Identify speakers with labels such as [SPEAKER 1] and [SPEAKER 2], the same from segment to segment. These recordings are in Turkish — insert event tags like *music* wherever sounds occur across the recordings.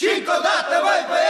[SPEAKER 1] Cinco date voi paes,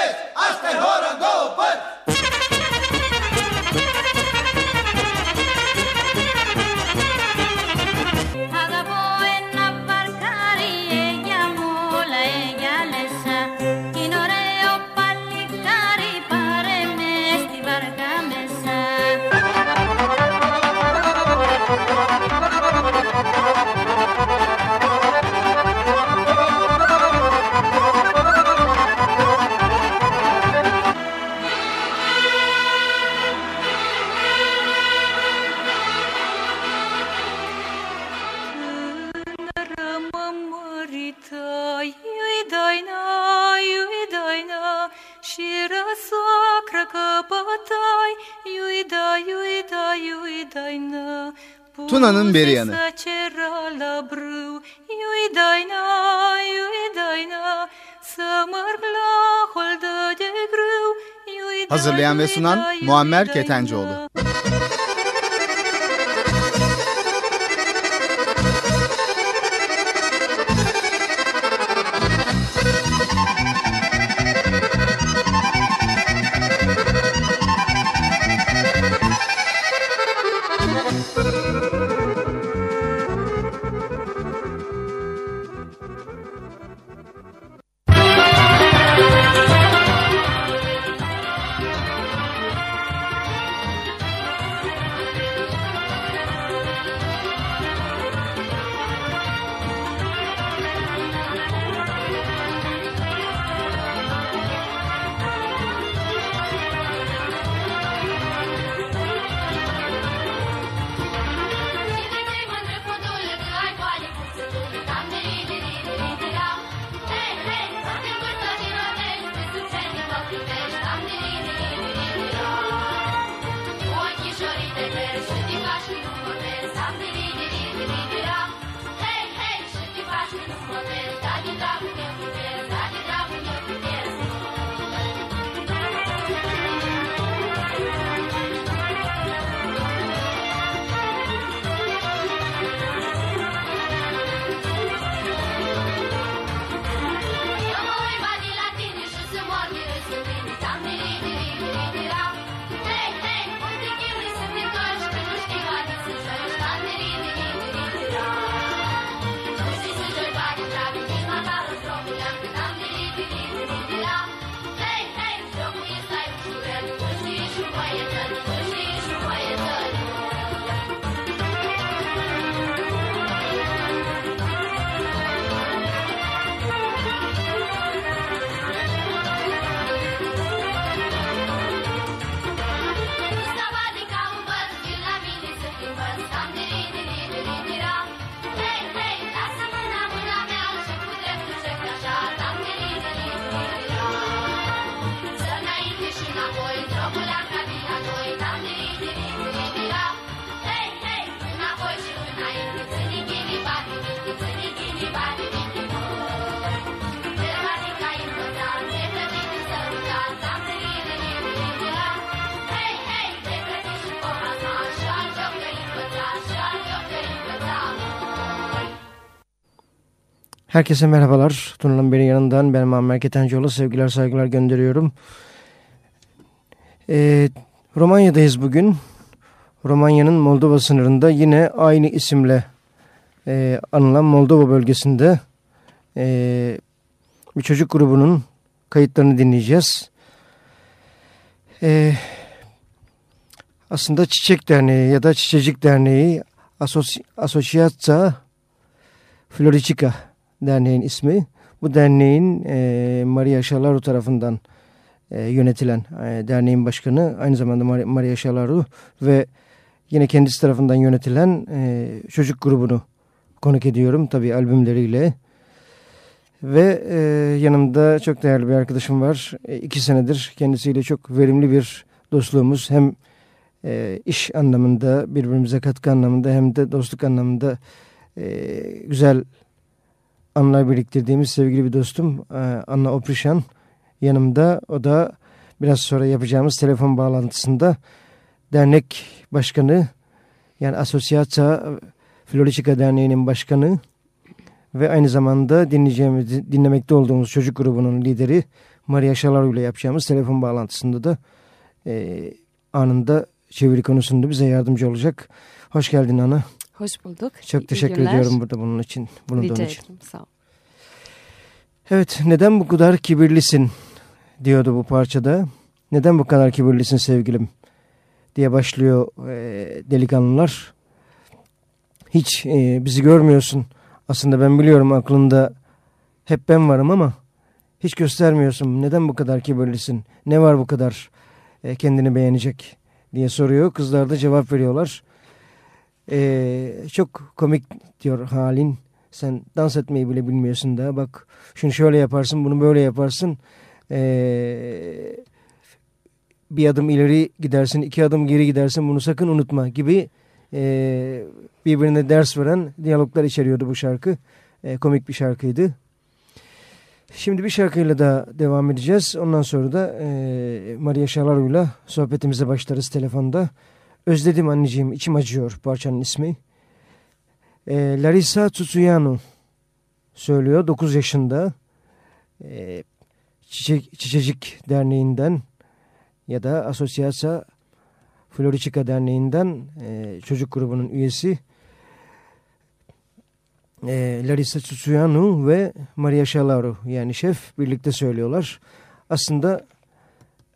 [SPEAKER 2] Hazırlayan ve sunan Muammer Ketencoğlu.
[SPEAKER 3] Herkese merhabalar. Tuna'nın benim yanından ben Muammer Ketencoğlu. Sevgiler saygılar gönderiyorum. Ee, Romanya'dayız bugün. Romanya'nın Moldova sınırında yine aynı isimle e, anılan Moldova bölgesinde e, bir çocuk grubunun kayıtlarını dinleyeceğiz. E, aslında Çiçek Derneği ya da Çiçecik Derneği Asoci Asociația Floricica derneğin ismi. Bu derneğin e, Maria Şalaru tarafından e, yönetilen e, derneğin başkanı aynı zamanda Maria Şalaru ve yine kendisi tarafından yönetilen e, çocuk grubunu konuk ediyorum tabi albümleriyle. Ve e, yanımda çok değerli bir arkadaşım var. E, iki senedir kendisiyle çok verimli bir dostluğumuz hem e, iş anlamında birbirimize katkı anlamında hem de dostluk anlamında e, güzel anılar biriktirdiğimiz sevgili bir dostum e, Anna Oprişan yanımda. O da biraz sonra yapacağımız telefon bağlantısında dernek başkanı yani Asosyata Floricica Derneği'nin başkanı ve aynı zamanda dinleyeceğimiz, dinlemekte olduğumuz çocuk grubunun lideri Maria Şalaru ile yapacağımız telefon bağlantısında da e, anında çeviri konusunda bize yardımcı olacak. Hoş geldin Ana.
[SPEAKER 4] Hoş bulduk.
[SPEAKER 3] Çok teşekkür ediyorum burada bunun için. Bulunduğun
[SPEAKER 4] Rica
[SPEAKER 3] için.
[SPEAKER 4] ederim. Sağ ol.
[SPEAKER 3] Evet neden bu kadar kibirlisin diyordu bu parçada. Neden bu kadar kibirlisin sevgilim diye başlıyor e, delikanlılar. Hiç e, bizi görmüyorsun. Aslında ben biliyorum aklında hep ben varım ama hiç göstermiyorsun. Neden bu kadar kibirlisin? Ne var bu kadar e, kendini beğenecek diye soruyor. Kızlar da cevap veriyorlar. E, çok komik diyor halin. Sen dans etmeyi bile bilmiyorsun da bak şunu şöyle yaparsın bunu böyle yaparsın. Ee, bir adım ileri gidersin iki adım geri gidersin bunu sakın unutma gibi e, birbirine ders veren diyaloglar içeriyordu bu şarkı. E, komik bir şarkıydı. Şimdi bir şarkıyla da devam edeceğiz. Ondan sonra da e, Maria Şalaru'yla sohbetimize başlarız telefonda. Özledim anneciğim içim acıyor parçanın ismi. E, Larissa Tsuyano söylüyor 9 yaşında e, Çiçek, Çiçecik Derneği'nden ya da Asosyasa Floricica Derneği'nden e, çocuk grubunun üyesi e, Larissa Tsuyano ve Maria Şalaru yani şef birlikte söylüyorlar. Aslında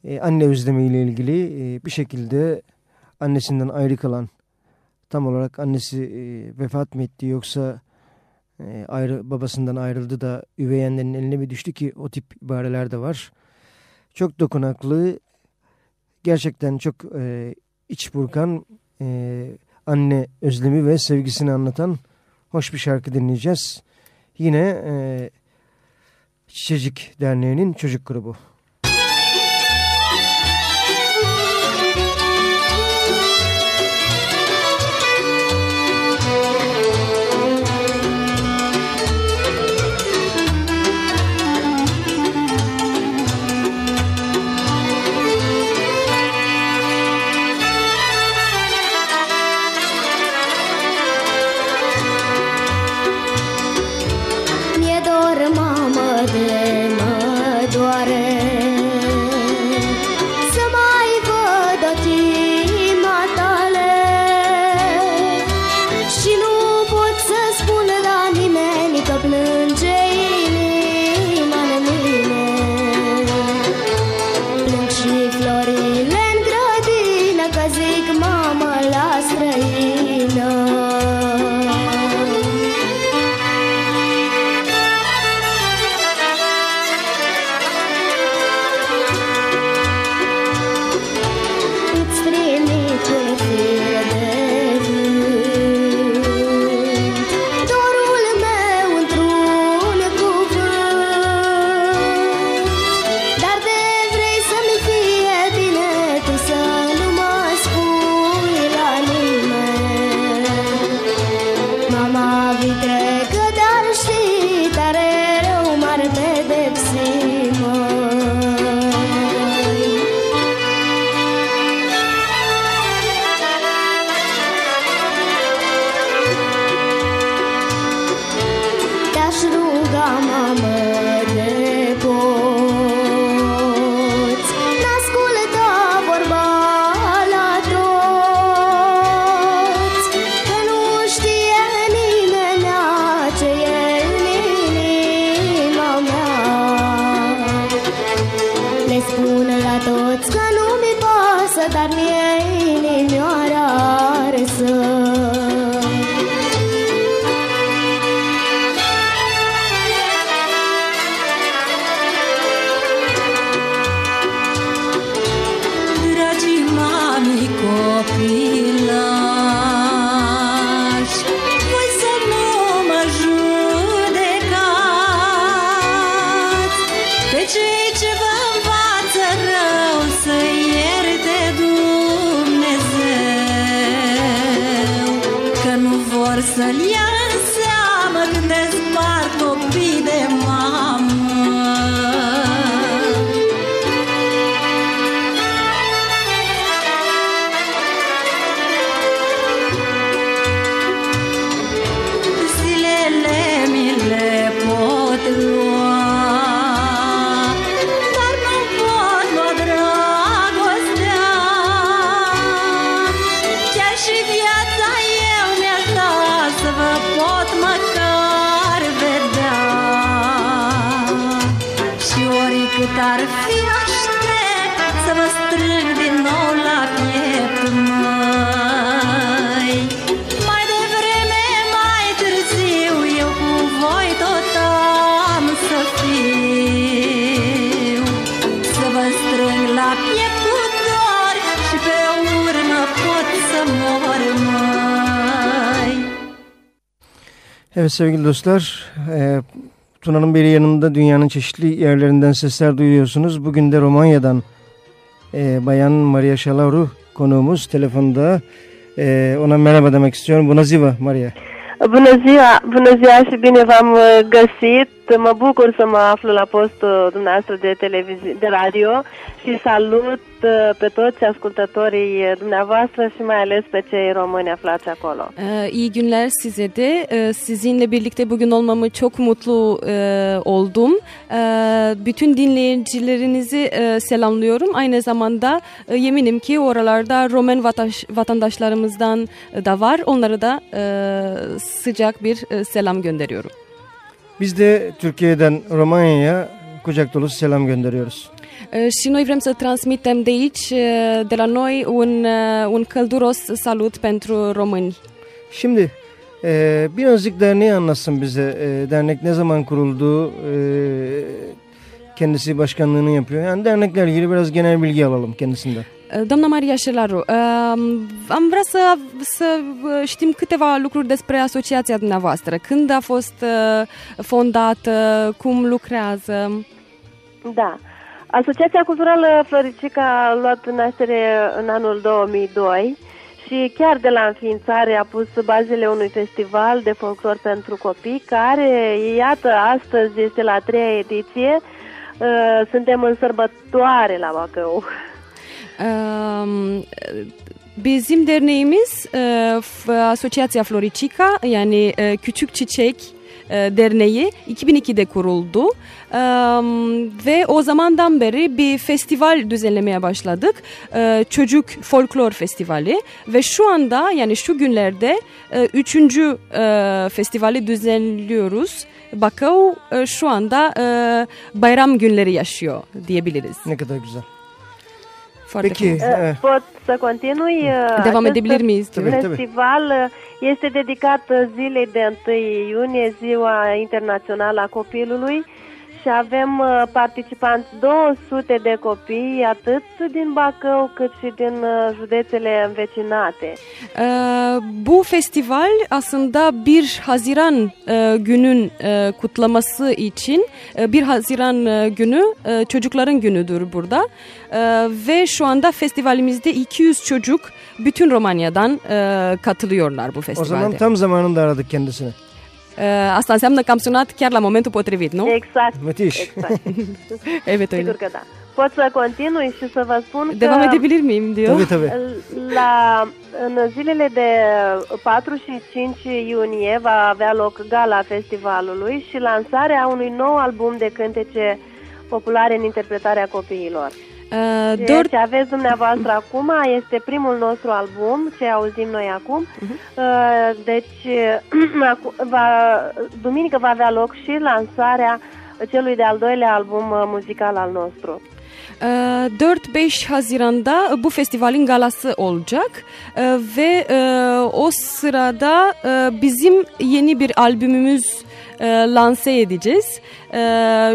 [SPEAKER 3] e, anne özlemiyle ilgili e, bir şekilde annesinden ayrı kalan tam olarak annesi e, vefat mı etti yoksa e, ayrı babasından ayrıldı da üvey annenin eline mi düştü ki o tip ibareler de var. Çok dokunaklı gerçekten çok e, iç burkan e, anne özlemi ve sevgisini anlatan hoş bir şarkı dinleyeceğiz. Yine e, Çiçecik Derneği'nin çocuk grubu. Evet sevgili dostlar, e, Tuna'nın beri yanında dünyanın çeşitli yerlerinden sesler duyuyorsunuz. Bugün de Romanya'dan e, Bayan Maria Şalauru konuğumuz telefonda. E, ona merhaba demek istiyorum. Bună ziua, Maria.
[SPEAKER 4] Bună ziua, bună ziua și bine v-am uh, găsit. Mă bucur să mă aflu la postul dumneavoastră de, televizi- de radio și salut uh, pe toți ascultătorii dumneavoastră și mai ales pe cei români aflați acolo.
[SPEAKER 5] Ee, iyi günler size de. Ee, sizinle birlikte bugün olmamı çok mutlu e, oldum. Ee, bütün dinleyicilerinizi e, selamlıyorum. Aynı zamanda e, yeminim ki oralarda Romen vataş, vatandaşlarımızdan da var. Onlara da e, sıcak bir e, selam gönderiyorum.
[SPEAKER 3] Biz de Türkiye'den Romanya'ya kucak dolusu selam gönderiyoruz.
[SPEAKER 5] E, Și noi vrem să transmitem de aici, e, de la noi, un, e, un călduros salut pentru români.
[SPEAKER 3] Şimdi e, birazcık derneği anlatsın bize. E, dernek ne zaman kuruldu? E, kendisi başkanlığını yapıyor. Yani derneklerle ilgili biraz genel bilgi alalım kendisinden.
[SPEAKER 5] Doamna Maria Șelaru, um, am vrea să, să uh, știm câteva lucruri despre asociația dumneavoastră. Când a fost uh, fondată, cum lucrează?
[SPEAKER 4] Da. Asociația Culturală Floricica a luat naștere în anul 2002 și chiar de la înființare a pus bazele unui festival de folclor pentru copii care, iată, astăzi este la a treia ediție. Uh, Suntem în sărbătoare la Bacău.
[SPEAKER 5] Bizim derneğimiz Asociația Floricica yani Küçük Çiçek Derneği 2002'de kuruldu ve o zamandan beri bir festival düzenlemeye başladık. Çocuk Folklor Festivali ve şu anda yani şu günlerde üçüncü festivali düzenliyoruz. Bakau e, şu anda bayram günleri yaşıyor diyebiliriz.
[SPEAKER 3] Ne kadar güzel.
[SPEAKER 5] Foarte
[SPEAKER 3] Peki,
[SPEAKER 5] frumos.
[SPEAKER 3] e,
[SPEAKER 4] Pot să continui? Uh,
[SPEAKER 5] Devam
[SPEAKER 4] acest
[SPEAKER 5] edebilir miyiz?
[SPEAKER 3] Tabii, tabii.
[SPEAKER 4] festival uh, este dedicat uh, zilei de 1 iunie, Ziua Internațională a Copilului și avem uh, participanți 200 de copii, atât din Bacău cât și din uh, județele învecinate.
[SPEAKER 5] Ee, bu festival aslında 1 Haziran günün kutlaması için e, 1 Haziran günü çocukların günüdür burada ve şu anda festivalimizde 200 çocuk bütün Romanya'dan katılıyorlar bu
[SPEAKER 3] o
[SPEAKER 5] festivalde.
[SPEAKER 3] zaman tam zamanında aradık kendisini.
[SPEAKER 5] E, asta înseamnă că am sunat chiar la momentul potrivit, nu?
[SPEAKER 4] Exact.
[SPEAKER 3] Müthiş.
[SPEAKER 4] exact.
[SPEAKER 5] Evet öyle.
[SPEAKER 4] Sigur că da. Pot să continui și să vă spun
[SPEAKER 5] Devam
[SPEAKER 4] că
[SPEAKER 5] edebilir miyim diyor.
[SPEAKER 3] Tabii tabii.
[SPEAKER 4] la, în zilele de 4 și 5 iunie va avea loc gala festivalului și lansarea unui nou album de cântece populare în interpretarea copiilor.
[SPEAKER 5] Ee,
[SPEAKER 4] Ceea
[SPEAKER 5] dört
[SPEAKER 4] ce aveți dumneavoastră acum este primul nostru album, ce auzim noi acum. Uh, Deci, *clears throat* acu- va, duminică va avea loc și lansarea celui de-al doilea album uh, muzical al nostru.
[SPEAKER 5] Ee, 4-5 Haziran'da bu festivalin galası olacak Ee, ve e, o sırada e, bizim yeni bir albümümüz e, lanse edeceğiz. E,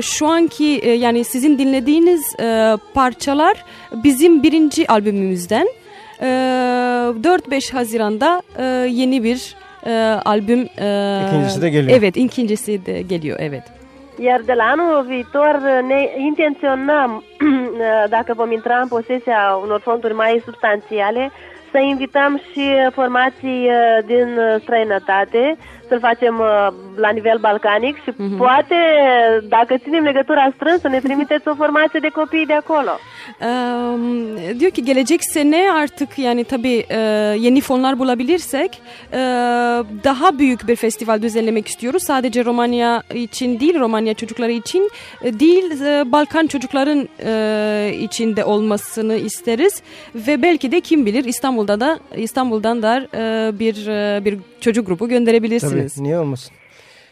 [SPEAKER 5] Şu anki e, yani sizin dinlediğiniz e, parçalar bizim birinci albümümüzden. E, 4-5 Haziran'da e, yeni bir e, albüm. e,
[SPEAKER 3] İkincisi de geliyor.
[SPEAKER 5] Evet ikincisi de geliyor evet.
[SPEAKER 4] Iar de la anul viitor ne intenționăm, *clears throat* dacă vom intra în posesia unor fonduri mai substanțiale, să invităm și formații uh, din uh, străinătate, să-l facem uh, la nivel balcanic și poate, dacă ținem legătura strânsă, ne trimiteți o formație de copii de acolo.
[SPEAKER 5] Eee, diyor ki gelecek sene artık yani tabii e, yeni fonlar bulabilirsek e, daha büyük bir festival düzenlemek istiyoruz. Sadece Romanya için değil, Romanya çocukları için değil, e, Balkan çocukların e, içinde olmasını isteriz ve belki de kim bilir İstanbul'da da İstanbul'dan da e, bir e, bir çocuk grubu
[SPEAKER 3] Tabii
[SPEAKER 5] gönderebilirsiniz.
[SPEAKER 3] niye olmasın?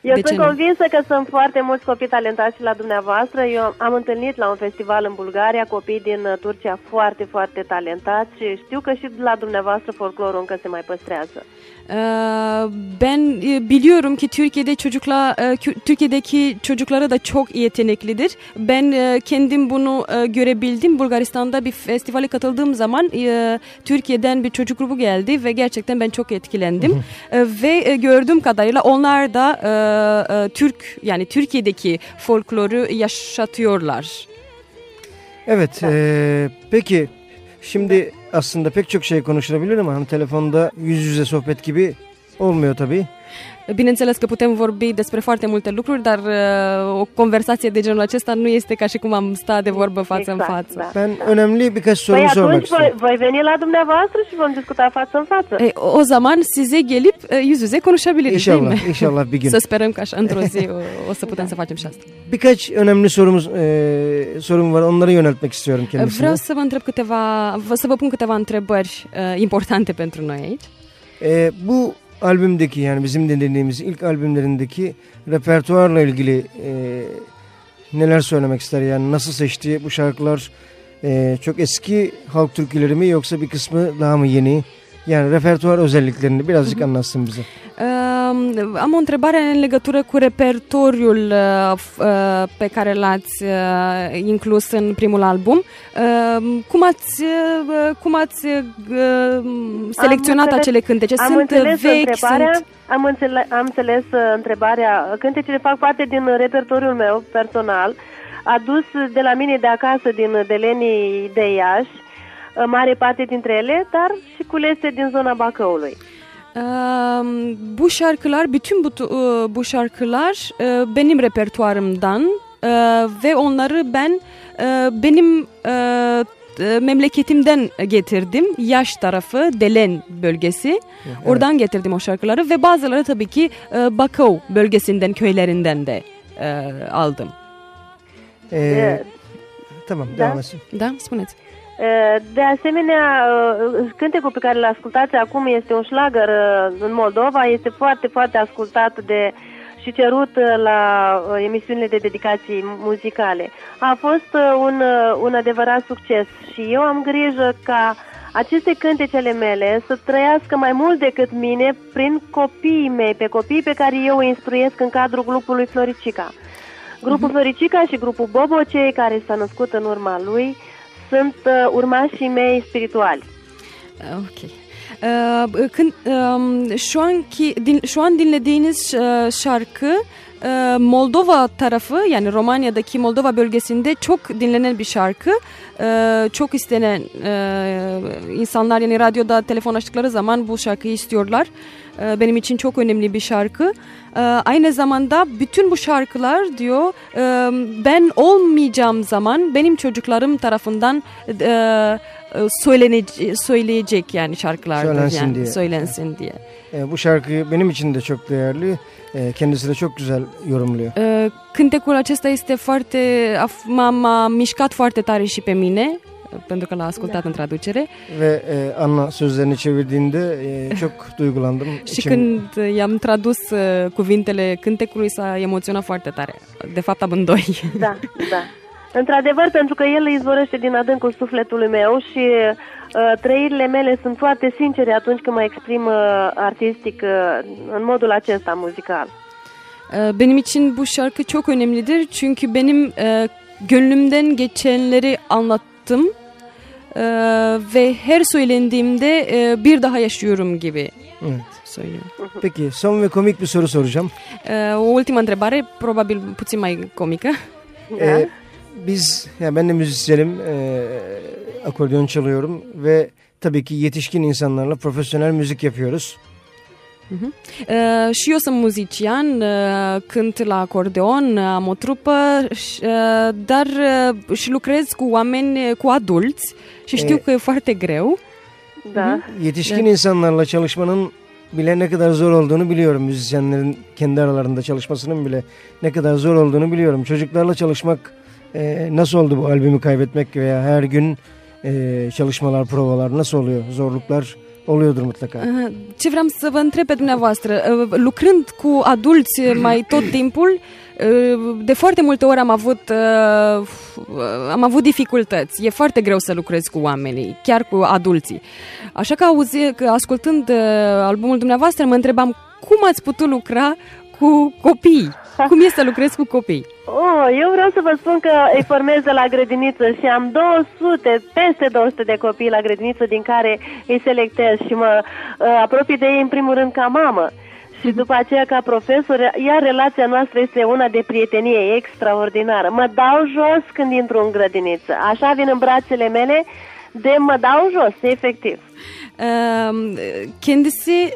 [SPEAKER 4] Eu
[SPEAKER 5] de ce
[SPEAKER 4] sunt
[SPEAKER 5] nu?
[SPEAKER 4] convinsă că sunt foarte mulți copii talentați și la dumneavoastră. Eu am întâlnit la un festival în Bulgaria copii din uh, Turcia foarte, foarte talentați și știu că și la dumneavoastră folclorul încă se mai păstrează.
[SPEAKER 5] Ee, ben e, biliyorum ki Türkiye'de çocukla e, Türkiye'deki çocuklara da çok yeteneklidir. Ben e, kendim bunu e, görebildim. Bulgaristan'da bir festivale katıldığım zaman e, Türkiye'den bir çocuk grubu geldi ve gerçekten ben çok etkilendim. E, ve e, gördüğüm kadarıyla onlar da e, e, Türk yani Türkiye'deki folkloru yaşatıyorlar.
[SPEAKER 3] Evet. eee, peki şimdi aslında pek çok şey konuşulabilir ama hani telefonda yüz yüze sohbet gibi olmuyor tabii.
[SPEAKER 5] Bineînțeles că putem vorbi despre foarte multe lucruri, dar uh, o conversație de genul acesta nu este ca și cum am sta de vorbă față
[SPEAKER 4] Exact,
[SPEAKER 5] în față.
[SPEAKER 4] da.
[SPEAKER 3] Ben önemli birkaç soru
[SPEAKER 4] Păi
[SPEAKER 3] sormak
[SPEAKER 4] atunci voi,
[SPEAKER 3] istiyorum.
[SPEAKER 4] voi veni la dumneavoastră și vom discuta față în față.
[SPEAKER 5] E, o zaman size gelip e, yüz yüze konuşabiliriz değil mi?
[SPEAKER 3] İnşallah, inşallah bir gün.
[SPEAKER 5] Să sperăm că așa într-o zi o, o să putem să facem și asta.
[SPEAKER 3] Birkaç önemli sorumuz eee sorum var. Onları yöneltmek istiyorum kendisine.
[SPEAKER 5] Vreau să vă întreb câteva, vă- să vă pun câteva întrebări uh, importante pentru noi aici.
[SPEAKER 3] Eee, bu albümdeki yani bizim dinlediğimiz ilk albümlerindeki repertuarla ilgili eee, neler söylemek ister? Yani nasıl seçti bu şarkılar? eee, çok eski halk türküleri mi yoksa bir kısmı daha mı yeni? Yani repertuar özelliklerini birazcık anlatsın bize.
[SPEAKER 5] Uh, am o întrebare în legătură cu repertoriul uh, f- uh, pe care l-ați uh, inclus în primul album. Uh, cum ați, uh, cum ați uh, selecționat
[SPEAKER 4] înțeles-
[SPEAKER 5] acele cântece?
[SPEAKER 4] Am
[SPEAKER 5] Sunt
[SPEAKER 4] înțeles
[SPEAKER 5] vechi,
[SPEAKER 4] întrebarea,
[SPEAKER 5] sunt...
[SPEAKER 4] am, înțele, am înțeles uh, întrebarea. Cântecele fac parte din repertoriul meu personal, adus de la mine de acasă, din Delenii de Iași, uh, mare parte dintre ele, dar și culese din zona Bacăului.
[SPEAKER 5] Bu şarkılar, bütün bu, bu şarkılar e, benim repertuarımdan e, ve onları ben e, benim e, memleketimden getirdim. Yaş tarafı, Delen bölgesi. Oradan getirdim o şarkıları ve bazıları tabii ki e, Bakau bölgesinden, köylerinden de e, aldım.
[SPEAKER 3] Eee,
[SPEAKER 4] E,
[SPEAKER 3] tamam devam etsin.
[SPEAKER 5] Da, spuneți.
[SPEAKER 4] Uh, De asemenea, uh, cântecul pe care îl ascultați acum este un șlagăr uh, în Moldova, este foarte, foarte ascultat de și cerut uh, la uh, emisiunile de dedicații muzicale. A fost uh, un, uh, un adevărat succes și eu am grijă ca aceste cântecele mele să trăiască mai mult decât mine prin copiii mei, pe copiii pe care eu îi instruiesc în cadrul grupului Floricica. Grupul Floricica și grupul Bobocei, care s-a născut în urma lui, sunt uh, urmașii mei spirituali.
[SPEAKER 5] Ok. Ee, kın- em, şu anki din, şu an dinlediğiniz şarkı e, Moldova tarafı yani Romanya'daki Moldova bölgesinde çok dinlenen bir şarkı. E, çok istenen e, insanlar yani radyoda telefon açtıkları zaman bu şarkıyı istiyorlar. E, benim için çok önemli bir şarkı. E, aynı zamanda bütün bu şarkılar diyor e, ben olmayacağım zaman benim çocuklarım tarafından e, e, söylene- söyleyecek yani şarkılardır
[SPEAKER 3] Söylensin
[SPEAKER 5] yani
[SPEAKER 3] diye.
[SPEAKER 5] söylensin diye.
[SPEAKER 3] Eee, bu şarkı benim için de çok değerli. Eee, kendisi de çok güzel yorumluyor.
[SPEAKER 5] Uh, Cântecul acesta este foarte m-a, m-a mișcat foarte tare și pe mine uh, pentru că l-a ascultat în traducere
[SPEAKER 3] Ve eee, Anna sözlerini çevirdiğinde eee, çok *laughs* duygulandım.
[SPEAKER 5] și
[SPEAKER 3] İçim-
[SPEAKER 5] când i-am tradus uh, cuvintele cântecului s-a emoționat foarte tare. De fapt amândoi.
[SPEAKER 4] Da, da. *laughs* Într-adevăr, pentru că el izvorăște din adâncul sufletului meu și uh, trăirile mele sunt foarte sincere atunci când mă exprim uh, artistic uh, în modul acesta muzical.
[SPEAKER 5] Uh, Benim için bu şarkı çok önemlidir çünkü benim uh, gönlümden geçenleri anlattım Uh, ve her söylendiğimde uh, bir daha yaşıyorum gibi
[SPEAKER 3] Evet.
[SPEAKER 5] söylüyor.
[SPEAKER 3] Peki son ve komik bir soru soracağım.
[SPEAKER 5] Uh, O ultimă întrebare, probabil puțin mai comică.
[SPEAKER 3] Ee, biz, ya ben de müzisyenim, ee, akordeon çalıyorum ve tabii ki yetişkin insanlarla profesyonel müzik yapıyoruz.
[SPEAKER 5] Uh, și eu sunt muzician, uh, cânt la acordeon, am o trupă, uh, dar uh, și lucrez cu oameni, cu adulți și știu
[SPEAKER 3] E-
[SPEAKER 5] că e foarte greu.
[SPEAKER 4] Da.
[SPEAKER 3] Yetişkin
[SPEAKER 5] Evet.
[SPEAKER 3] insanlarla çalışmanın bile ne kadar zor olduğunu biliyorum. Müzisyenlerin kendi aralarında çalışmasının bile ne kadar zor olduğunu biliyorum. Çocuklarla çalışmak ee, nasıl oldu bu albümü kaybetmek veya her gün ee, çalışmalar, provalar nasıl oluyor? Zorluklar oluyordur mutlaka.
[SPEAKER 5] Uh, Ce vreau să vă întreb pe dumneavoastră, uh, lucrând cu adulți mai tot *clears throat* timpul, uh, de foarte multe ori am avut, uh, am avut dificultăți. E foarte greu să lucrezi cu oamenii, chiar cu adulții. Așa că, auzi, că ascultând uh, albumul dumneavoastră, mă întrebam cum ați putut lucra cu copii? *laughs* Cum este să lucrezi cu copii?
[SPEAKER 4] Oh, eu vreau să vă spun că îi formez de la grădiniță și am 200, peste 200 de copii la grădiniță din care îi selectez și mă uh, apropii de ei în primul rând ca mamă. Și după aceea ca profesor, iar relația noastră este una de prietenie extraordinară. Mă dau jos când intru în grădiniță. Așa vin în brațele mele de mă dau jos, efectiv.
[SPEAKER 5] Kendisi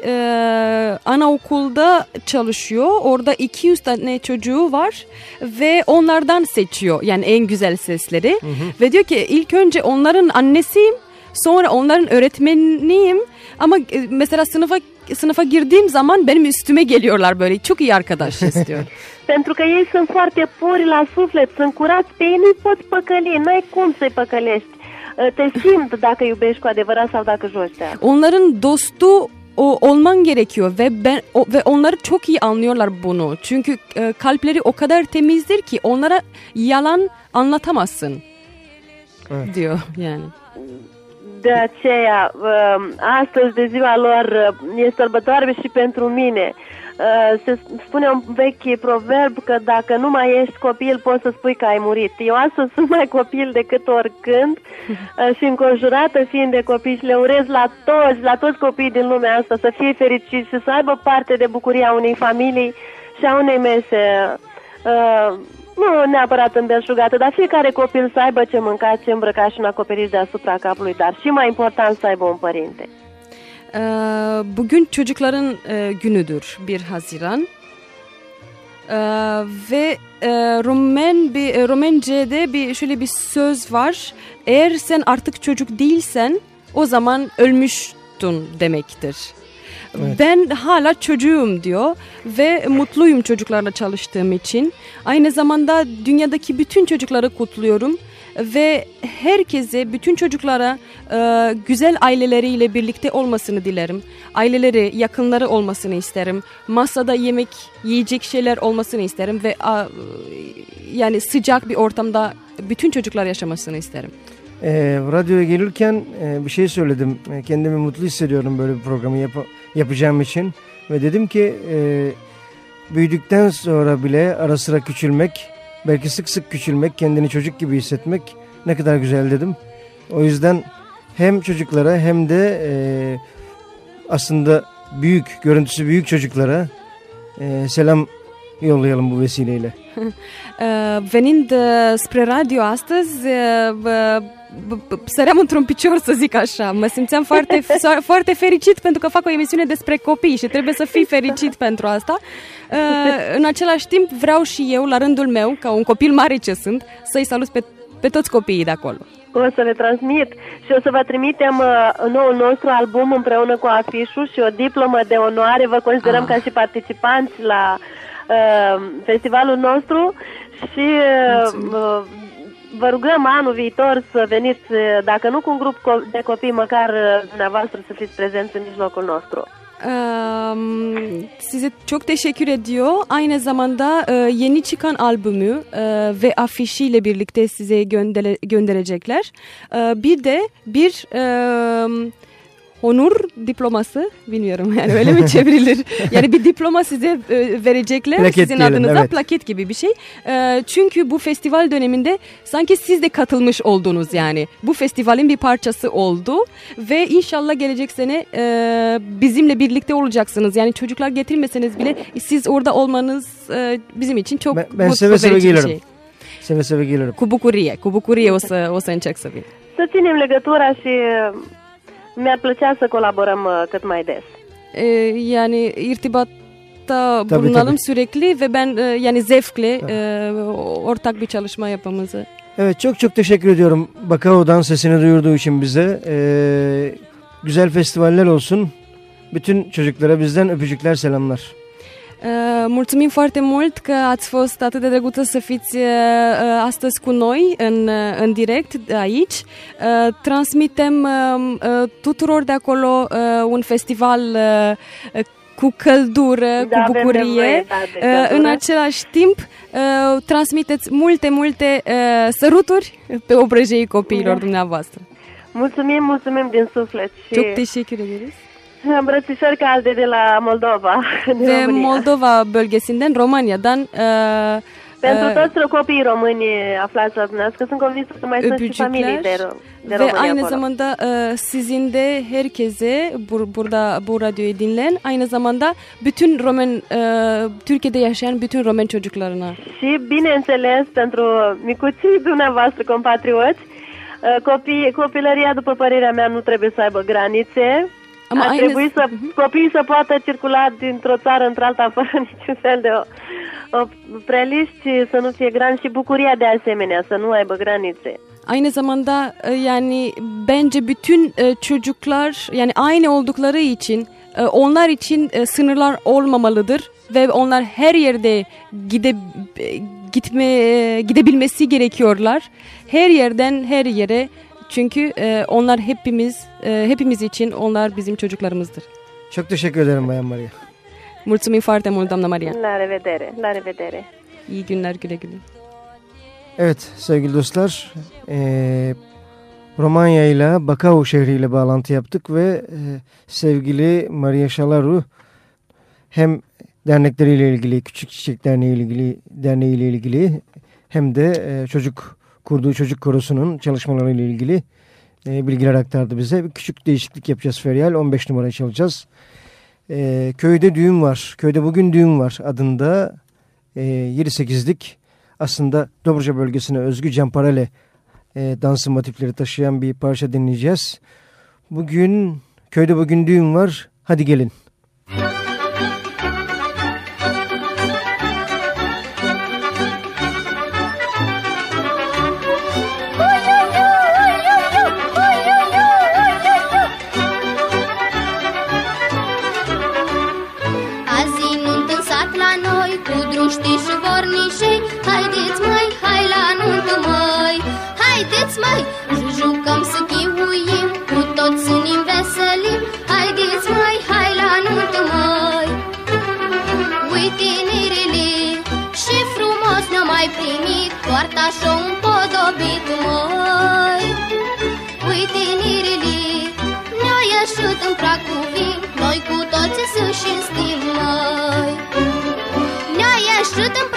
[SPEAKER 5] anaokulda çalışıyor. Orada 200 tane çocuğu var ve onlardan seçiyor yani en güzel sesleri. Ve diyor ki ilk önce onların annesiyim, sonra onların öğretmeniyim. Ama e, mesela sınıfa sınıfa girdiğim zaman benim üstüme geliyorlar böyle. Çok iyi arkadaşız diyor. *laughs*
[SPEAKER 4] Pentru că ei sunt foarte puri la suflet, sunt curați, pe ei nu-i poți păcăli, n-ai cum să-i păcălești. Te simt dacă iubești cu adevărat sau dacă joci de
[SPEAKER 5] Onların dostu o, olman gerekiyor ve ben o, ve onları çok iyi anlıyorlar bunu. Çünkü e, kalpleri o kadar temizdir ki onlara yalan anlatamazsın.
[SPEAKER 3] Evet.
[SPEAKER 5] Diyor yani.
[SPEAKER 4] De aceea, um, astăzi de ziua lor uh, e sărbătoare și pentru mine. Uh, se spune un vechi proverb că dacă nu mai ești copil, poți să spui că ai murit. Eu astăzi sunt mai copil decât oricând uh, și înconjurată fiind de copii și le urez la toți, la toți copiii din lumea asta să fie fericiți și să aibă parte de bucuria unei familii și a unei mese uh, nu neapărat îmbelșugată, dar fiecare copil să aibă ce mânca, ce îmbrăca și un acoperiș deasupra capului, dar și mai important să aibă un părinte.
[SPEAKER 5] Ee, bugün çocukların e, günüdür 1 Haziran. Ee, ve Romen bir Romence'de bir şöyle bir söz var. Eğer sen artık çocuk değilsen o zaman ölmüştün demektir.
[SPEAKER 3] Evet.
[SPEAKER 5] Ben hala çocuğum diyor ve mutluyum çocuklarla çalıştığım için. Aynı zamanda dünyadaki bütün çocukları kutluyorum ve herkese, bütün çocuklara e, güzel aileleriyle birlikte olmasını dilerim. Aileleri, yakınları olmasını isterim. Masada yemek, yiyecek şeyler olmasını isterim ve a, yani sıcak bir ortamda bütün çocuklar yaşamasını isterim.
[SPEAKER 3] Ee, radyoya gelirken e, bir şey söyledim. E, kendimi mutlu hissediyorum böyle bir programı yap- yapacağım için. Ve dedim ki e, büyüdükten sonra bile ara sıra küçülmek, belki sık sık küçülmek, kendini çocuk gibi hissetmek ne kadar güzel dedim. O yüzden hem çocuklara hem de e, aslında büyük, görüntüsü büyük çocuklara e, selam yollayalım bu vesileyle.
[SPEAKER 5] Uh, venind uh, spre radio astăzi, uh, b- b- b- săream într-un picior, să zic așa. Mă simțeam foarte, *laughs* so- foarte fericit pentru că fac o emisiune despre copii și trebuie să fii fericit pentru asta. Uh, în același timp, vreau și eu, la rândul meu, ca un copil mare ce sunt, să-i salut pe, pe toți copiii de acolo.
[SPEAKER 4] O să le transmit și o să vă trimitem uh, noul nostru album împreună cu afișul și o diplomă de onoare. Vă considerăm
[SPEAKER 5] Ah.
[SPEAKER 4] ca și participanți la uh, festivalul nostru și uh, vă rugăm anul viitor să veniți, dacă nu cu un grup de copii, măcar uh, dumneavoastră să fiți prezenți în mijlocul nostru.
[SPEAKER 5] Eee, size çok teşekkür ediyor. Aynı zamanda e, yeni çıkan albümü e, ve afişiyle birlikte size göndere, gönderecekler. E, bir de bir e, onur diploması bilmiyorum yani öyle mi *laughs* çevrilir? Yani bir diploma size e, verecekler
[SPEAKER 3] Plaket
[SPEAKER 5] sizin
[SPEAKER 3] diyelim,
[SPEAKER 5] adınıza
[SPEAKER 3] evet.
[SPEAKER 5] plaket gibi bir şey. E, çünkü bu festival döneminde sanki siz de katılmış oldunuz yani. Bu festivalin bir parçası oldu ve inşallah gelecek sene e, bizimle birlikte olacaksınız. Yani çocuklar getirmeseniz bile siz orada olmanız bizim için çok
[SPEAKER 3] Ben- ben
[SPEAKER 5] mutlu
[SPEAKER 3] seve seve
[SPEAKER 5] verici bir
[SPEAKER 3] gelirim.
[SPEAKER 5] şey.
[SPEAKER 3] Seve seve gelirim.
[SPEAKER 5] Cu bucurie, cu bucurie o să, o să încerc să
[SPEAKER 4] ținem legătura și mi-ar plăcea să colaborăm uh, cât mai des.
[SPEAKER 5] E, yani irtibatta
[SPEAKER 3] Tabii,
[SPEAKER 5] bulunalım
[SPEAKER 3] tabii.
[SPEAKER 5] sürekli ve ben e, yani zevkle e, ortak bir çalışma yapmamızı.
[SPEAKER 3] Evet çok çok teşekkür ediyorum Bakao'dan sesini duyurduğu için bize. Ee, güzel festivaller olsun. Bütün çocuklara bizden öpücükler selamlar.
[SPEAKER 5] Uh, mulțumim foarte mult că ați fost atât de drăguță să fiți uh, uh, astăzi cu noi în, uh, în direct aici. Uh, transmitem uh, uh, tuturor de acolo uh, un festival uh, cu căldură,
[SPEAKER 4] Da,
[SPEAKER 5] cu
[SPEAKER 4] avem
[SPEAKER 5] bucurie.
[SPEAKER 4] nevoie, da, de
[SPEAKER 5] Uh,
[SPEAKER 4] căldură.
[SPEAKER 5] în același timp, uh, transmiteți multe, multe uh, săruturi pe obrăjei copiilor
[SPEAKER 4] Da.
[SPEAKER 5] dumneavoastră.
[SPEAKER 4] Mulțumim, mulțumim din suflet și
[SPEAKER 5] Çok teşekkür ederiz. *laughs*
[SPEAKER 4] îmbrățișări calde de la Moldova, *laughs* din
[SPEAKER 5] Ve
[SPEAKER 4] România.
[SPEAKER 5] Moldova bölgesinden, Romanya'dan uh,
[SPEAKER 4] Pentru
[SPEAKER 5] uh,
[SPEAKER 4] toți copiii români aflați la dumneavoastră, sunt convinsă că mai sunt și familii de, ro- de
[SPEAKER 5] ve
[SPEAKER 4] români
[SPEAKER 5] aynı
[SPEAKER 4] acolo.
[SPEAKER 5] zamanda e, sizin de herkese bur- burada bu radyoyu dinleyen aynı zamanda bütün Romen e, Türkiye'de yaşayan bütün Romen çocuklarına
[SPEAKER 4] Și, bineînțeles, pentru micuții dumneavoastră compatrioți, uh, copii, copilăria, după părerea mea, nu trebuie să aibă granițe.
[SPEAKER 5] Ama
[SPEAKER 4] Ar
[SPEAKER 5] aynı-
[SPEAKER 4] trebui să copiii să poată circula dintr-o țară într-alta *laughs* fără niciun fel de o, o preliști, să nu fie granițe și bucuria de asemenea, să nu aibă granițe.
[SPEAKER 5] Aynı zamanda e, yani bence bütün e, çocuklar yani aynı oldukları için e, onlar için sınırlar olmamalıdır ve onlar her yerde gide gitme gidebilmesi gerekiyorlar. Her yerden her yere çünkü e, onlar hepimiz e, hepimiz için onlar bizim çocuklarımızdır.
[SPEAKER 3] Çok teşekkür ederim Bayan Maria.
[SPEAKER 5] Mulțumim foarte mult, doamna Maria.
[SPEAKER 4] La revedere, la revedere.
[SPEAKER 5] İyi günler, güle güle.
[SPEAKER 3] Evet sevgili dostlar eee Romanya ile Bakau şehriyle bağlantı yaptık ve eee, sevgili Maria Şalaru hem dernekleriyle ilgili Küçük Çiçek Derneği ile ilgili derneği ile ilgili hem de eee, çocuk kurduğu çocuk korosunun çalışmalarıyla ilgili eee, bilgiler aktardı bize. Bir küçük değişiklik yapacağız Feryal 15 numarayı çalacağız. Eee, köyde düğün var. Köyde bugün düğün var adında eee 7-8'lik aslında Dobruca bölgesine özgü Camparale e, dansı motifleri taşıyan bir parça dinleyeceğiz. Bugün köyde bugün düğün var. Hadi gelin.
[SPEAKER 6] Toarta și-o împodobit măi. Uite nerele Ne-a ieșit în prag cu vin. Noi cu toții să și stim măi. Ne-a ieșit în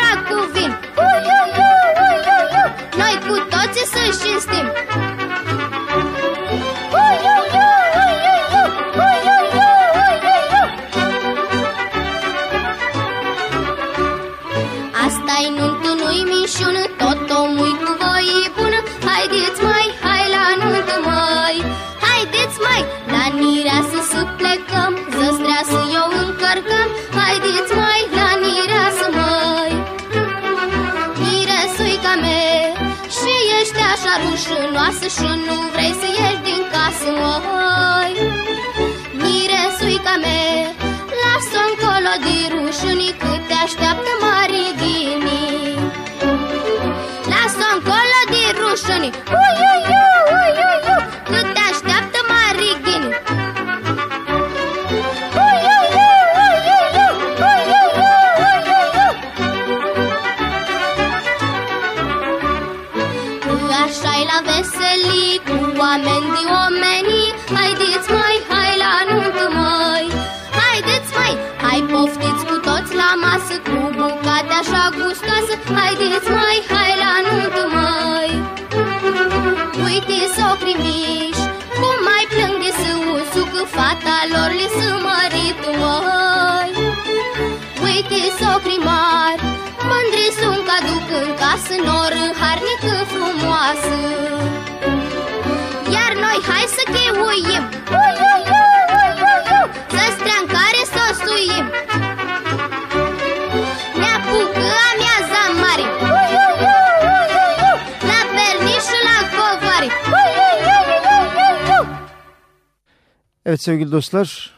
[SPEAKER 3] Evet sevgili dostlar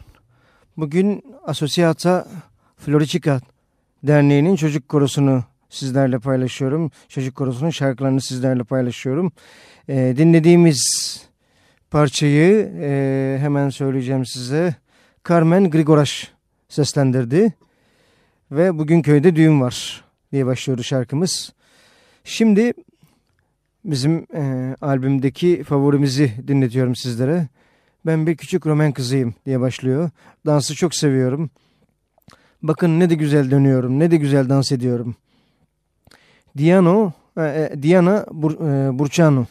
[SPEAKER 3] bugün Asociata Floricica
[SPEAKER 7] Derneği'nin çocuk korosunu sizlerle paylaşıyorum. Çocuk korosunun şarkılarını sizlerle paylaşıyorum. E, dinlediğimiz parçayı e, hemen söyleyeceğim size. Carmen Grigoraş seslendirdi. Ve bugün köyde düğün var diye başlıyordu şarkımız. Şimdi bizim e, albümdeki favorimizi dinletiyorum sizlere. Ben bir küçük Roman kızıyım diye başlıyor. Dansı çok seviyorum. Bakın ne de güzel dönüyorum, ne de güzel dans ediyorum. Diano, e, e Diana Bur, e, Burçano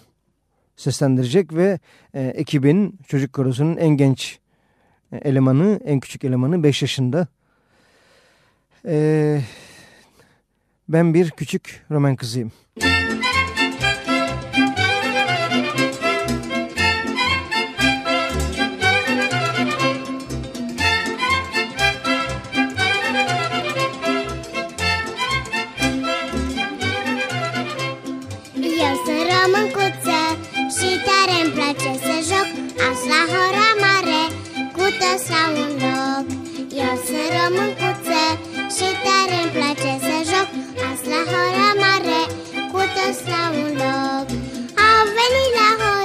[SPEAKER 7] seslendirecek ve e, ekibin çocuk korosunun en genç e, elemanı, en küçük elemanı 5 yaşında. E, ben bir küçük Roman kızıyım. Azi la hora mare, cută sau un loc. Eu sunt româncuță și tare îmi place să joc. Azi la hora mare, cută sau un loc. Au venit la hora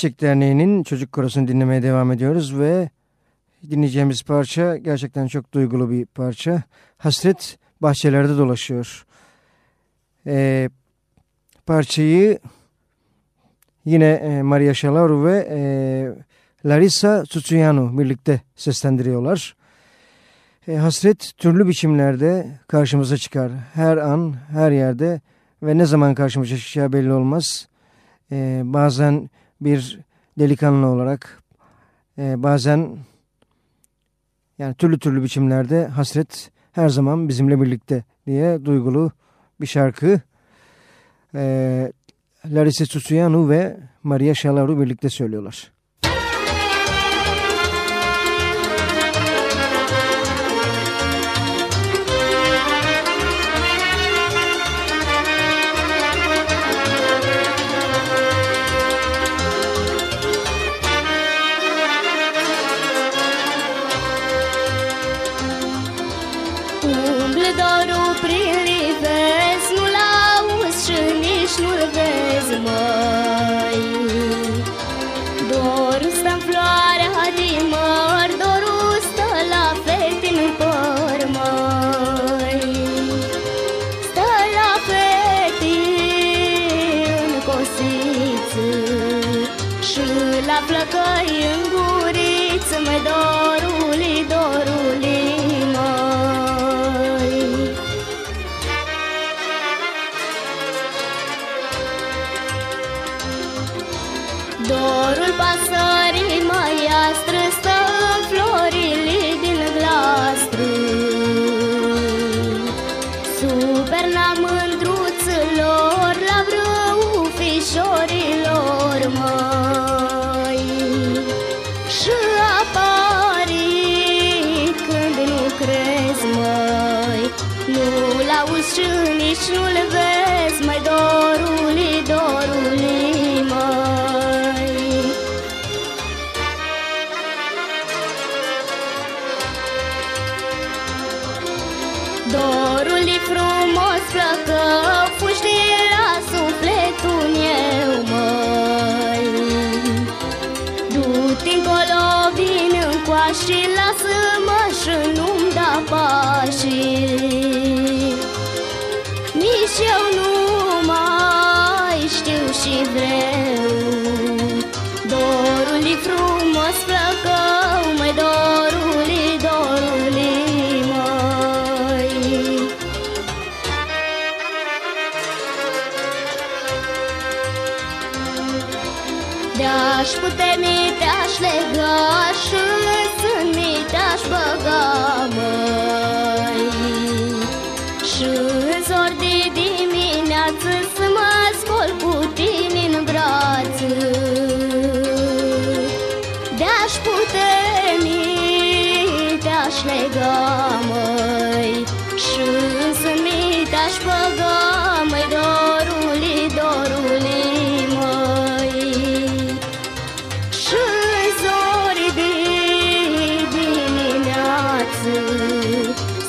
[SPEAKER 7] Çiçek Derneği'nin çocuk korosunu dinlemeye devam ediyoruz ve dinleyeceğimiz parça gerçekten çok duygulu bir parça. Hasret bahçelerde dolaşıyor. Ee, parçayı yine e, Maria Şalaru ve e, Larissa Tsutsuyano birlikte seslendiriyorlar. E, hasret türlü biçimlerde karşımıza çıkar. Her an, her yerde ve ne zaman karşımıza çıkacağı belli olmaz e, bazen bir delikanlı olarak e, bazen yani türlü türlü biçimlerde hasret her zaman bizimle birlikte diye duygulu bir şarkı. E, Larissa Tsutsuyanu ve Maria Şalaru birlikte söylüyorlar.
[SPEAKER 8] Oh. Sul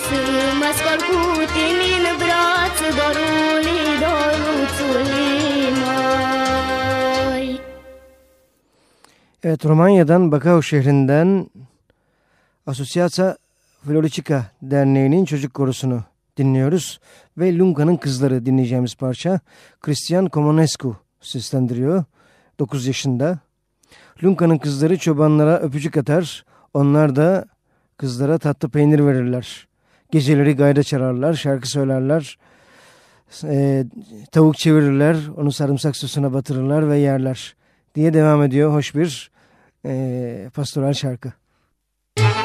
[SPEAKER 8] Sığmaz Corcutimin în braț Dorului, doruțului moi
[SPEAKER 6] Evet Romanya'dan Bakau şehrinden Asociata Floriçika Derneği'nin çocuk korusunu dinliyoruz ve Lunga'nın kızları dinleyeceğimiz parça Christian Komonescu seslendiriyor 9 yaşında. Lunga'nın kızları çobanlara öpücük atar onlar da Kızlara tatlı peynir verirler. Geceleri gayda çalarlar, şarkı söylerler. E, tavuk çevirirler, onu sarımsak sosuna batırırlar ve yerler. Diye devam ediyor hoş bir e, pastoral şarkı. Müzik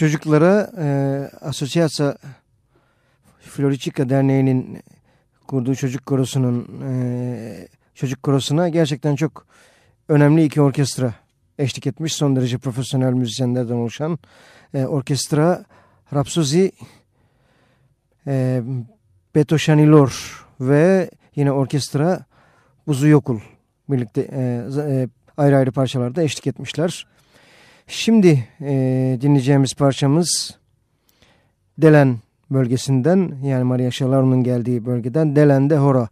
[SPEAKER 6] çocuklara e, Asociasa Floriçika Derneği'nin kurduğu çocuk korosunun e, çocuk korosuna gerçekten çok önemli iki orkestra eşlik etmiş. Son derece profesyonel müzisyenlerden oluşan e, orkestra Rapsozi e, Beto Şanilor ve yine orkestra Buzu Yokul birlikte e, e, ayrı ayrı parçalarda eşlik etmişler. Şimdi e, dinleyeceğimiz parçamız Delen bölgesinden yani Maria Şalaru'nun geldiği bölgeden Delen'de Hora.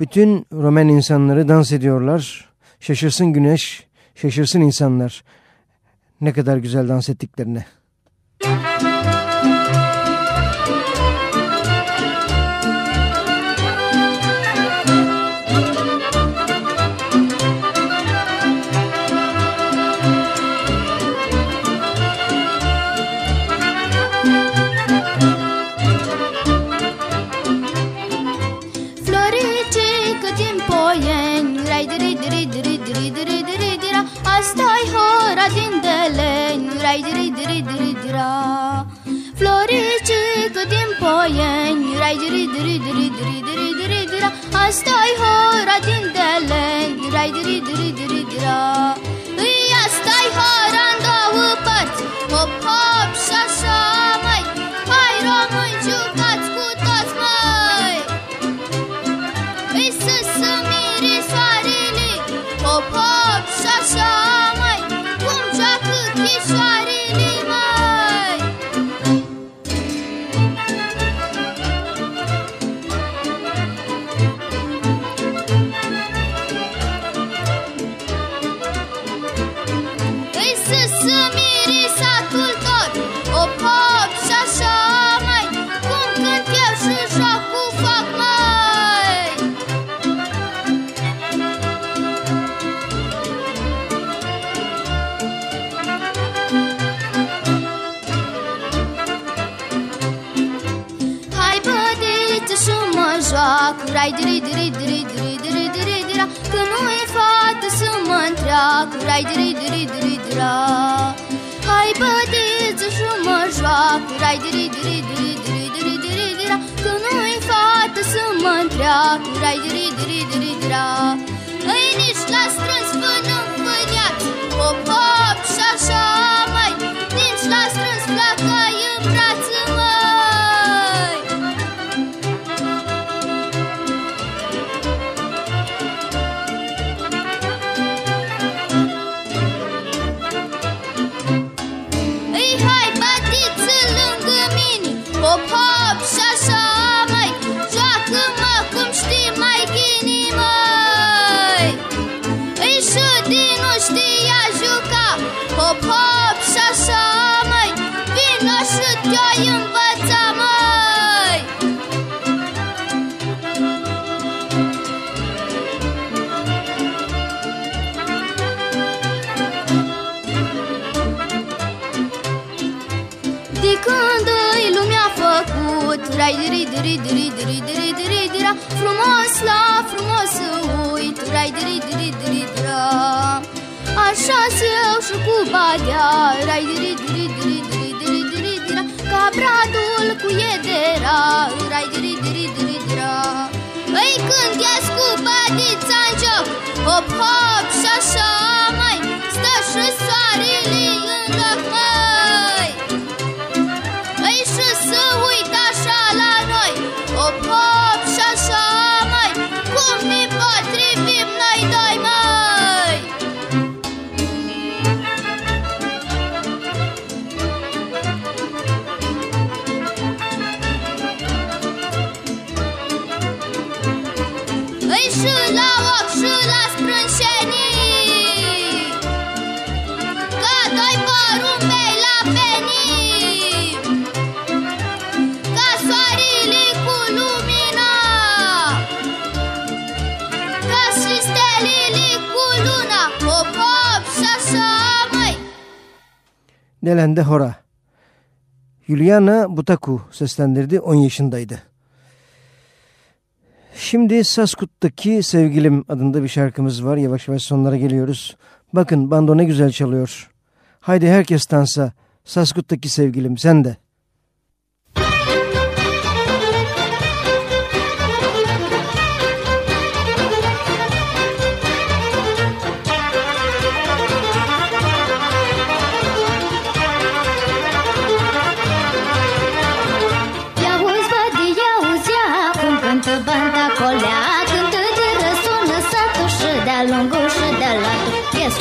[SPEAKER 6] Bütün Romen insanları dans ediyorlar. Şaşırsın güneş,
[SPEAKER 3] şaşırsın insanlar ne kadar güzel dans ettiklerine.
[SPEAKER 6] Rai diri diri diri diri diri diri dira. Asta-i hora din deleni Rai diri diri diri dira Rai diri diri diri diri diri diri dira Frumos la frumos să uit Rai diri diri diri dira Așa eu și cu badea Rai diri diri diri diri diri diri dira Ca bradul cu iedera Rai diri diri diri dira Îi când ies cu badița în joc Hop hop și așa mai Stă și soarele
[SPEAKER 3] Delende Hora. Juliana Butaku seslendirdi 10 yaşındaydı. Şimdi Saskut'taki Sevgilim adında bir şarkımız var. Yavaş yavaş sonlara geliyoruz. Bakın bando ne güzel çalıyor. Haydi herkes dansa. Saskut'taki Sevgilim sen de.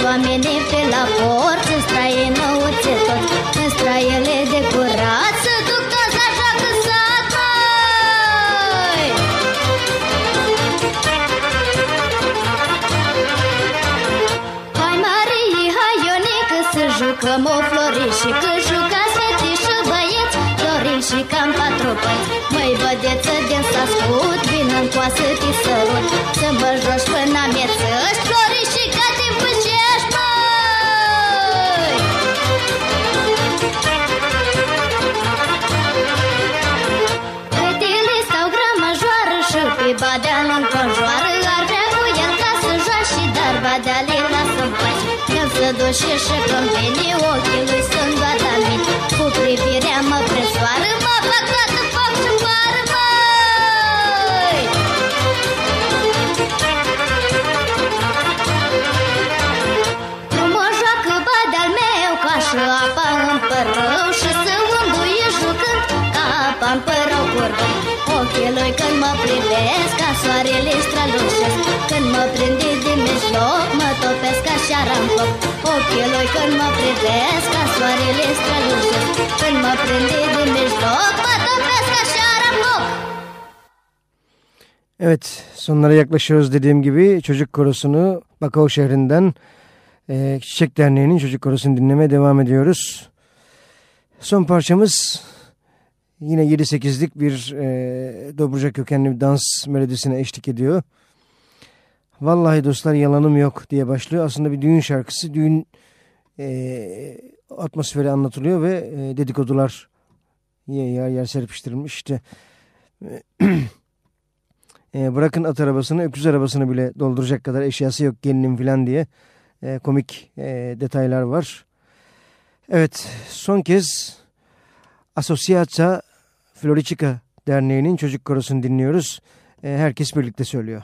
[SPEAKER 6] Oamenii pe la porți În straie nouțe tot În straiele de curat Să duc toți așa că sat, măi Hai Maria jucăm o florișică Jucați fete și băieți Dorim și cam patru păți Măi bădeță din sascut Vin în coasă te sărut Să mă joci până amețăști Când se duce și când vine Ochii lui sunt doar la mine Cu privirea mă presoară Mă fac toată foc și pară măi Frumos joacă badeal meu Ca și apa în părău Și să unduie jucând Ca apa în părău curgând Ochii lui când mă privesc Ca soarele strălucesc. Când mă prinde din mijloc Topesc așa foc Ochii lui când mă privesc Ca soarele strălucesc Când mă prinde din mijloc Mă topesc așa foc
[SPEAKER 3] Evet sonlara yaklaşıyoruz dediğim gibi çocuk korosunu Bakao şehrinden e, Çiçek Derneği'nin çocuk korosunu dinlemeye devam ediyoruz. Son parçamız yine 7-8'lik bir e, Dobruca kökenli bir dans melodisine eşlik ediyor. Vallahi dostlar yalanım yok diye başlıyor. Aslında bir düğün şarkısı. Düğün e, atmosferi anlatılıyor ve e, dedikodular yer yer serpiştirilmiş. İşte *clears throat* e, bırakın at arabasını öküz arabasını bile dolduracak kadar eşyası yok gelinin filan diye e, komik e, detaylar var. Evet son kez Asociația Floricica Derneği'nin çocuk korosunu dinliyoruz. E, herkes birlikte söylüyor.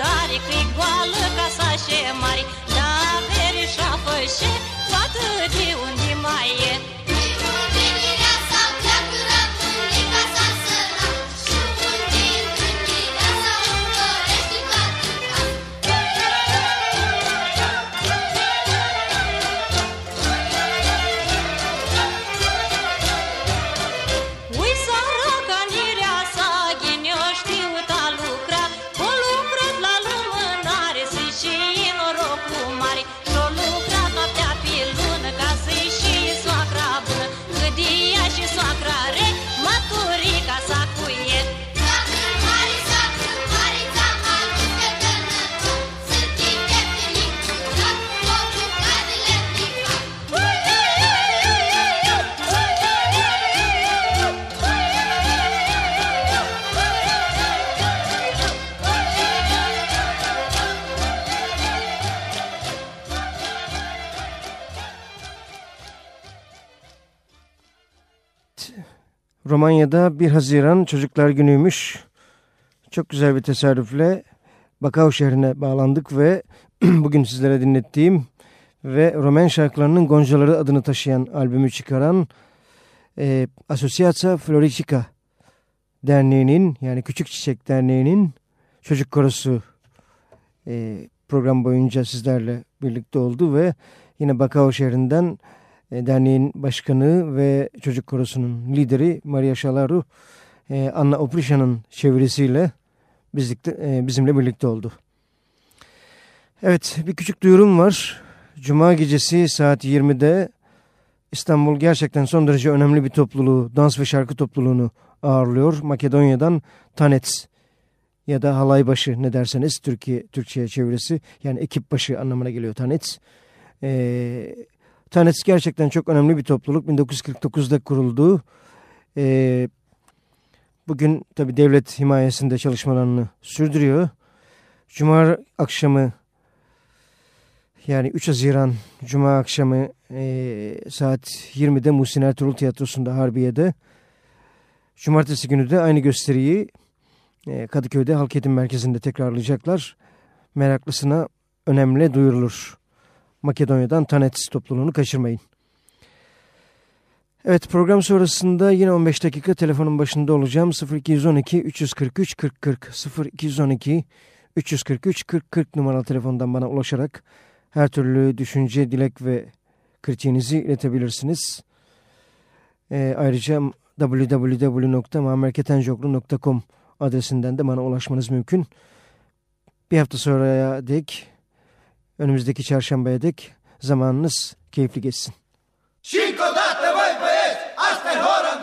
[SPEAKER 9] Tare că-i goală casa și mare Da verișoafă și toată de unde mai e
[SPEAKER 3] Romanya'da 1 Haziran Çocuklar Günü'ymüş. Çok güzel bir tesadüfle Bakau şehrine bağlandık ve *clears throat* bugün sizlere dinlettiğim ve Roman şarkılarının Goncaları adını taşıyan albümü çıkaran e, Asociația Floricica Derneği'nin yani Küçük Çiçek Derneği'nin çocuk korosu e, program boyunca sizlerle birlikte oldu ve yine Bakau şehrinden derneğin başkanı ve çocuk korosunun lideri Maria Şalaru e, Anna Oprişan'ın çevirisiyle e, bizimle birlikte oldu. Evet bir küçük duyurum var. Cuma gecesi saat 20'de İstanbul gerçekten son derece önemli bir topluluğu, dans ve şarkı topluluğunu ağırlıyor. Makedonya'dan Tanets ya da halay başı ne derseniz Türkiye Türkçe'ye çevirisi yani ekip başı anlamına geliyor Tanets. E, Tanets gerçekten çok önemli bir topluluk. 1949'da kuruldu. E, bugün tabi devlet himayesinde çalışmalarını sürdürüyor. Cuma akşamı yani 3 Haziran Cuma akşamı e, saat 20'de Muhsin Ertuğrul Tiyatrosu'nda Harbiye'de. Cumartesi günü de aynı gösteriyi e, Kadıköy'de Halk Eğitim Merkezi'nde tekrarlayacaklar. Meraklısına önemli duyurulur. Makedonya'dan Tanets topluluğunu kaçırmayın. Evet program sonrasında yine 15 dakika telefonun başında olacağım. 0212 343 40 40 0212 343 40 40 numaralı telefondan bana ulaşarak her türlü düşünce, dilek ve kritiğinizi iletebilirsiniz. E, ayrıca www.mamerketencoklu.com adresinden de bana ulaşmanız mümkün. Bir hafta sonraya dek, önümüzdeki çarşambaya dek zamanınız keyifli geçsin.
[SPEAKER 1] Cinco date voi băieți, asta e hora în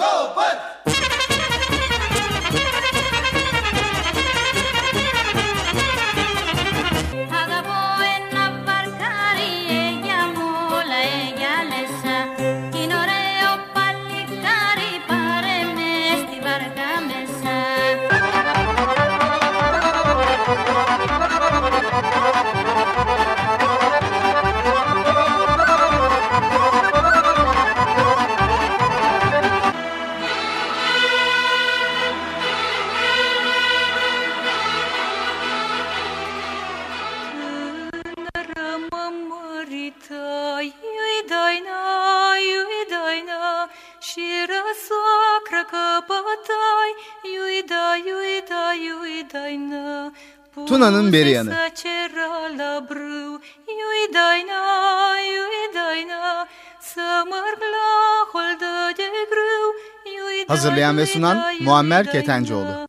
[SPEAKER 10] iui da,
[SPEAKER 2] Hazırlayan ve sunan Muammer. Ketencoğlu.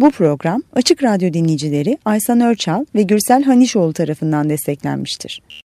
[SPEAKER 11] Bu program Açık Radyo dinleyicileri Aysan Örçal ve Gürsel Hanişoğlu tarafından desteklenmiştir.